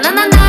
ナナ